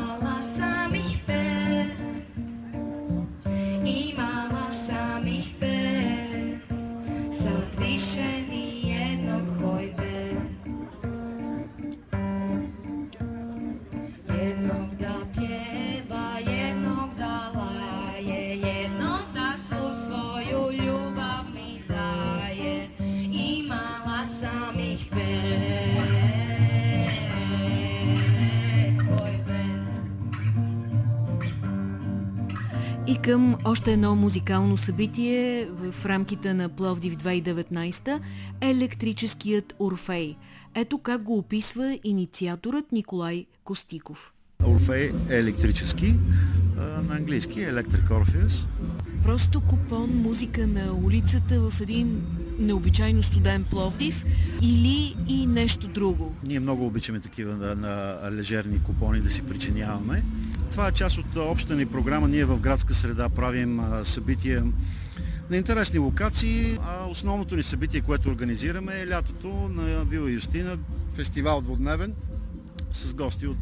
la la И към още едно музикално събитие в рамките на Пловдив 2019 електрическият Орфей. Ето как го описва инициаторът Николай Костиков. Орфей е електрически, на английски Electric Orpheus. Просто купон, музика на улицата в един необичайно студен Пловдив или и нещо друго? Ние много обичаме такива на, на лежерни купони да си причиняваме. Това е част от общата ни програма. Ние в градска среда правим събития на интересни локации, а основното ни събитие, което организираме е лятото на Вила Юстина, фестивал двудневен с гости от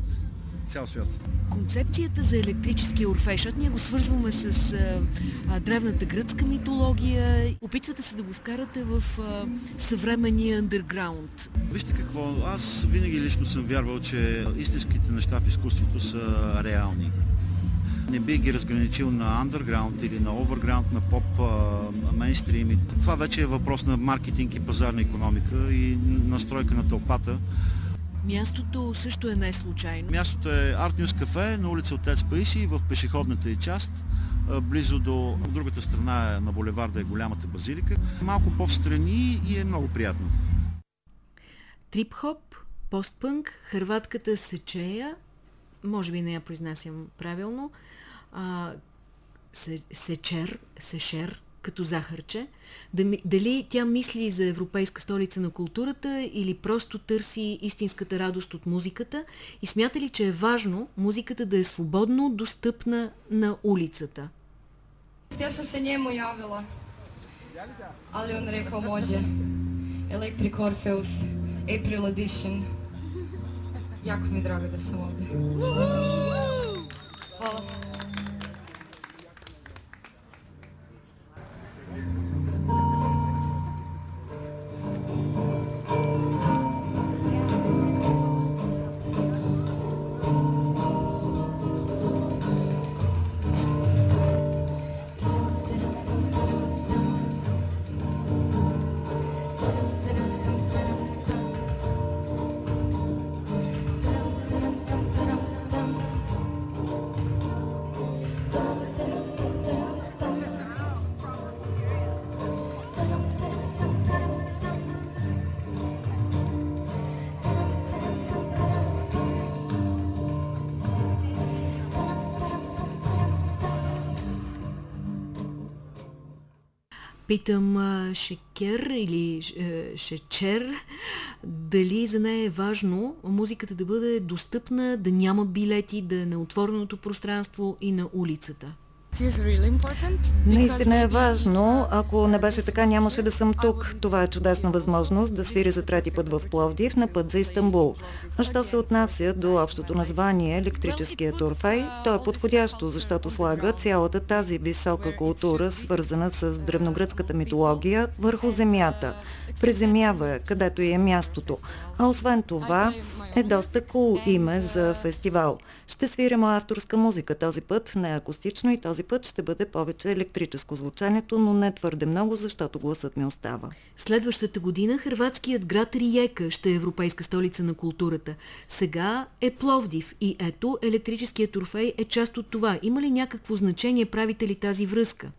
цял свят. Концепцията за електрическия орфей, защото ние го свързваме с а, а, древната гръцка митология, опитвате се да го вкарате в а, съвременния андерграунд. Вижте какво, аз винаги лично съм вярвал, че истинските неща в изкуството са реални. Не би ги разграничил на андерграунд или на оверграунд, на поп, мейнстрим. Това вече е въпрос на маркетинг и пазарна економика и настройка на тълпата. Мястото също е не случайно. Мястото е Art News Cafe на улица Отец Паиси в пешеходната и част. Близо до другата страна е на булеварда е голямата базилика. Малко по-встрани и е много приятно. Трип-хоп, постпънк, хърватката Сечея, може би не я произнасям правилно, а, Сечер, Сешер, като захарче. Дали тя мисли за европейска столица на културата или просто търси истинската радост от музиката и смята ли, че е важно музиката да е свободно достъпна на улицата? Тя съм се njemu javila, ali on rekao može. Electric Orpheus, April Edition. Jako mi je drago da sam. Питам Шекер или Шечер, дали за нея е важно музиката да бъде достъпна, да няма билети, да е на отвореното пространство и на улицата. Наистина е важно. Ако не беше така, нямаше да съм тук. Това е чудесна възможност да свиря за трети път в Пловдив на път за Истанбул. А що се отнася до общото название Електрическия турфей, то е подходящо, защото слага цялата тази висока култура, свързана с древногръцката митология, върху земята. Приземява е, където и е мястото. А освен това, е доста кул cool име за фестивал. Ще свиря авторска музика този път, не акустично и този път ще бъде повече електрическо звучането, но не твърде много, защото гласът ми остава. Следващата година хрватският град Риека ще е европейска столица на културата. Сега е Пловдив и ето електрическият турфей е част от това. Има ли някакво значение, правите ли тази връзка?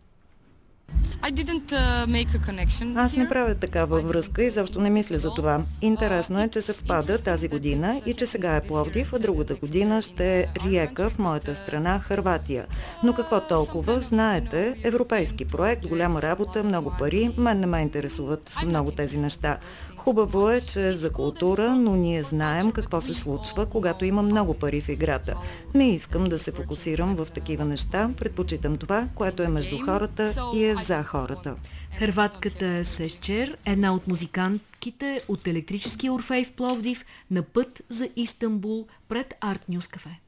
Uh, Аз не правя такава връзка и защо не мисля за това. Интересно е, че се впада тази година и че сега е Пловдив, а другата година ще е Риека в моята страна, Харватия. Но какво толкова? Знаете, европейски проект, голяма работа, много пари. Мен не ме интересуват много тези неща. Хубаво е, че е за култура, но ние знаем какво се случва, когато има много пари в играта. Не искам да се фокусирам в такива неща, предпочитам това, което е между хората и е за хората. Хрватката Сещер, една от музикантките от електрическия Орфей в Пловдив, на път за Истанбул пред Арт Нюс Кафе.